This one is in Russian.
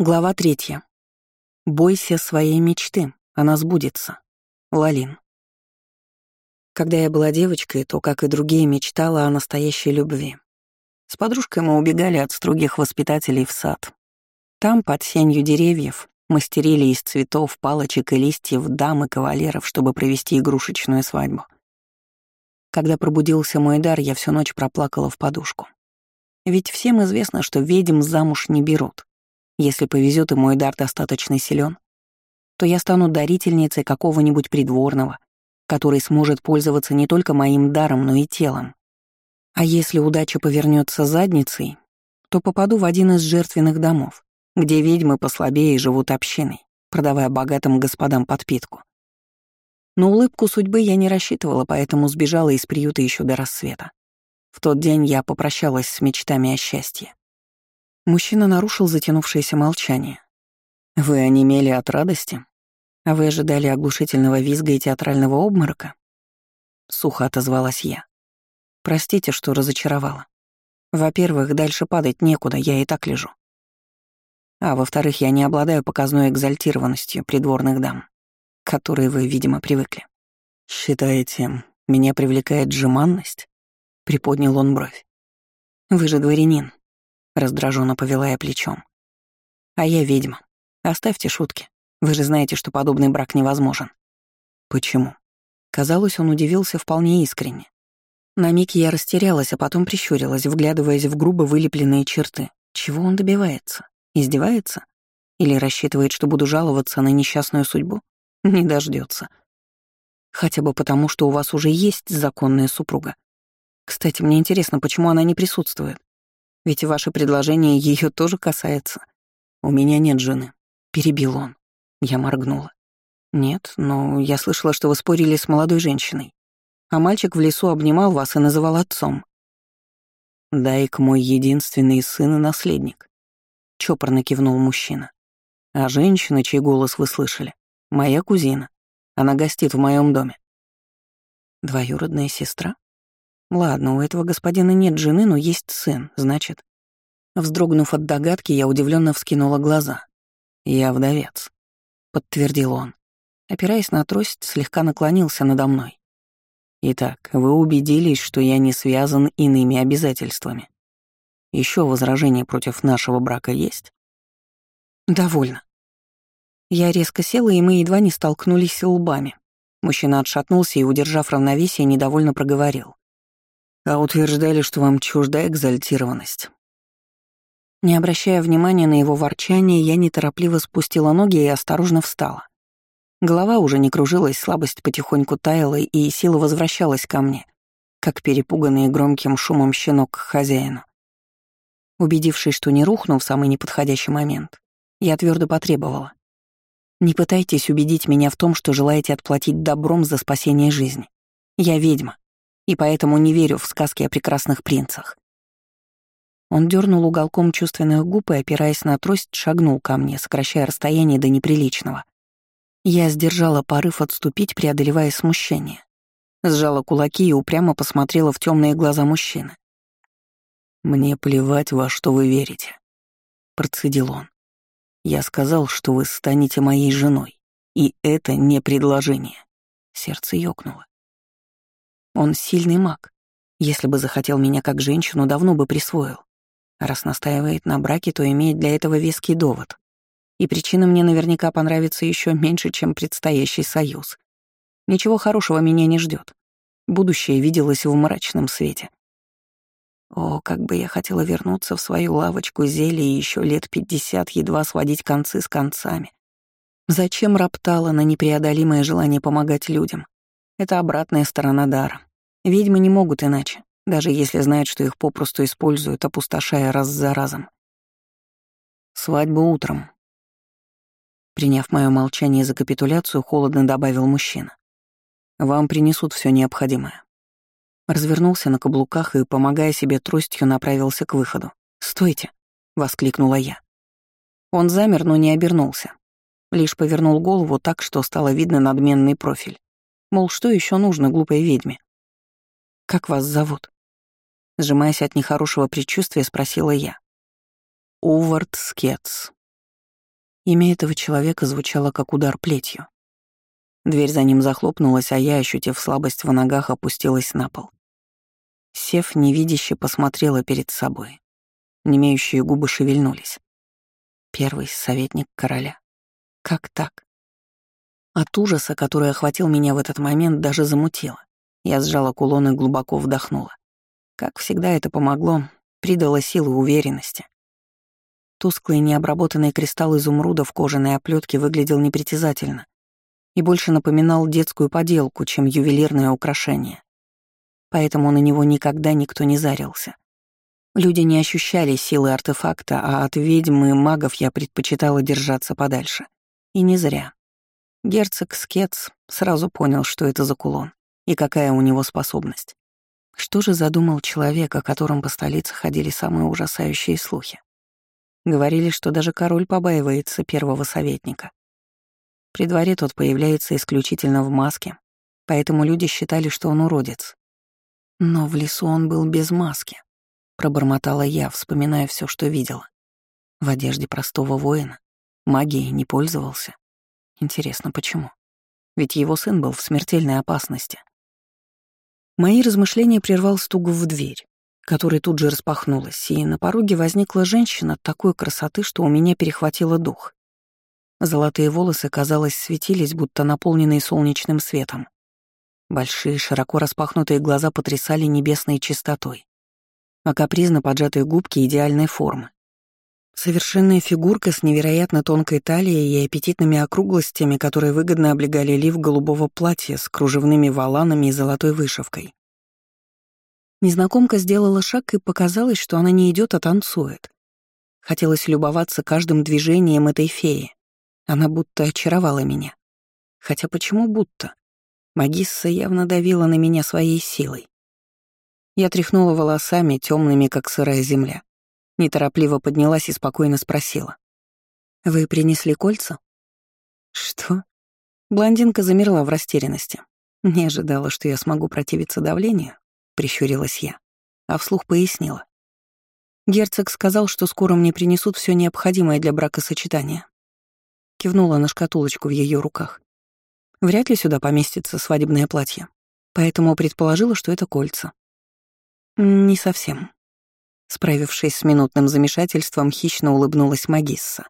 Глава третья. Бойся своей мечты, она сбудется. Лалин. Когда я была девочкой, то, как и другие, мечтала о настоящей любви. С подружкой мы убегали от строгих воспитателей в сад. Там, под сенью деревьев, мастерили из цветов, палочек и листьев дам и кавалеров, чтобы провести игрушечную свадьбу. Когда пробудился мой дар, я всю ночь проплакала в подушку. Ведь всем известно, что ведьм замуж не берут. Если повезет и мой дар достаточно силен, то я стану дарительницей какого-нибудь придворного, который сможет пользоваться не только моим даром, но и телом. А если удача повернется задницей, то попаду в один из жертвенных домов, где ведьмы послабее живут общиной, продавая богатым господам подпитку. Но улыбку судьбы я не рассчитывала, поэтому сбежала из приюта еще до рассвета. В тот день я попрощалась с мечтами о счастье. Мужчина нарушил затянувшееся молчание. «Вы онемели от радости? А вы ожидали оглушительного визга и театрального обморока?» Сухо отозвалась я. «Простите, что разочаровала. Во-первых, дальше падать некуда, я и так лежу. А во-вторых, я не обладаю показной экзальтированностью придворных дам, к которой вы, видимо, привыкли. Считаете, меня привлекает жеманность?» Приподнял он бровь. «Вы же дворянин, Раздраженно повела я плечом. А я ведьма. Оставьте шутки. Вы же знаете, что подобный брак невозможен. Почему? Казалось, он удивился вполне искренне. На миг я растерялась, а потом прищурилась, вглядываясь в грубо вылепленные черты. Чего он добивается? Издевается? Или рассчитывает, что буду жаловаться на несчастную судьбу? Не дождется. Хотя бы потому, что у вас уже есть законная супруга. Кстати, мне интересно, почему она не присутствует. Ведь ваше предложение ее тоже касается. У меня нет жены. Перебил он. Я моргнула. Нет, но я слышала, что вы спорили с молодой женщиной. А мальчик в лесу обнимал вас и называл отцом. Дайк мой единственный сын и наследник. Чопорно кивнул мужчина. А женщина, чей голос вы слышали, моя кузина. Она гостит в моем доме. Двоюродная сестра? Ладно, у этого господина нет жены, но есть сын, значит. Вздрогнув от догадки, я удивленно вскинула глаза. «Я вдовец», — подтвердил он. Опираясь на трость, слегка наклонился надо мной. «Итак, вы убедились, что я не связан иными обязательствами. Еще возражения против нашего брака есть?» «Довольно». Я резко села, и мы едва не столкнулись лбами. Мужчина отшатнулся и, удержав равновесие, недовольно проговорил. А утверждали, что вам чужда экзальтированность. Не обращая внимания на его ворчание, я неторопливо спустила ноги и осторожно встала. Голова уже не кружилась, слабость потихоньку таяла, и сила возвращалась ко мне, как перепуганный громким шумом щенок к хозяину. Убедившись, что не рухну в самый неподходящий момент, я твердо потребовала. «Не пытайтесь убедить меня в том, что желаете отплатить добром за спасение жизни. Я ведьма и поэтому не верю в сказки о прекрасных принцах. Он дернул уголком чувственных губ и, опираясь на трость, шагнул ко мне, сокращая расстояние до неприличного. Я сдержала порыв отступить, преодолевая смущение. Сжала кулаки и упрямо посмотрела в темные глаза мужчины. «Мне плевать, во что вы верите», — процедил он. «Я сказал, что вы станете моей женой, и это не предложение». Сердце ёкнуло. Он сильный маг. Если бы захотел меня как женщину, давно бы присвоил. раз настаивает на браке, то имеет для этого веский довод. И причина мне наверняка понравится еще меньше, чем предстоящий союз. Ничего хорошего меня не ждет. Будущее виделось в мрачном свете. О, как бы я хотела вернуться в свою лавочку зелья и еще лет пятьдесят едва сводить концы с концами. Зачем роптала на непреодолимое желание помогать людям? Это обратная сторона дара. Ведьмы не могут иначе, даже если знают, что их попросту используют, опустошая раз за разом. Свадьба утром. Приняв мое молчание за капитуляцию, холодно добавил мужчина. Вам принесут все необходимое. Развернулся на каблуках и, помогая себе тростью, направился к выходу. «Стойте!» — воскликнула я. Он замер, но не обернулся. Лишь повернул голову так, что стало видно надменный профиль. Мол, что еще нужно глупой ведьме? «Как вас зовут?» Сжимаясь от нехорошего предчувствия, спросила я. «Увард Скетс», Имя этого человека звучало как удар плетью. Дверь за ним захлопнулась, а я, ощутив слабость в ногах, опустилась на пол. Сев, невидяще посмотрела перед собой. Немеющие губы шевельнулись. Первый советник короля. Как так? От ужаса, который охватил меня в этот момент, даже замутило. Я сжала кулон и глубоко вдохнула. Как всегда это помогло, придало силы уверенности. Тусклый необработанный кристалл изумруда в кожаной оплетке выглядел непритязательно и больше напоминал детскую поделку, чем ювелирное украшение. Поэтому на него никогда никто не зарился. Люди не ощущали силы артефакта, а от ведьм и магов я предпочитала держаться подальше. И не зря. Герцог Скетс сразу понял, что это за кулон и какая у него способность. Что же задумал человек, о котором по столице ходили самые ужасающие слухи? Говорили, что даже король побаивается первого советника. При дворе тот появляется исключительно в маске, поэтому люди считали, что он уродец. Но в лесу он был без маски. Пробормотала я, вспоминая все, что видела. В одежде простого воина. Магией не пользовался. Интересно, почему? Ведь его сын был в смертельной опасности. Мои размышления прервал стук в дверь, которая тут же распахнулась, и на пороге возникла женщина такой красоты, что у меня перехватило дух. Золотые волосы, казалось, светились, будто наполненные солнечным светом. Большие, широко распахнутые глаза потрясали небесной чистотой а капризно поджатые губки идеальной формы. Совершенная фигурка с невероятно тонкой талией и аппетитными округлостями, которые выгодно облегали лиф голубого платья с кружевными валанами и золотой вышивкой. Незнакомка сделала шаг и показалось, что она не идет, а танцует. Хотелось любоваться каждым движением этой феи. Она будто очаровала меня. Хотя почему будто? Магисса явно давила на меня своей силой. Я тряхнула волосами, темными, как сырая земля. Неторопливо поднялась и спокойно спросила. «Вы принесли кольца?» «Что?» Блондинка замерла в растерянности. Не ожидала, что я смогу противиться давлению, прищурилась я, а вслух пояснила. Герцог сказал, что скоро мне принесут все необходимое для бракосочетания. Кивнула на шкатулочку в ее руках. Вряд ли сюда поместится свадебное платье, поэтому предположила, что это кольца. «Не совсем». Справившись с минутным замешательством, хищно улыбнулась Магисса.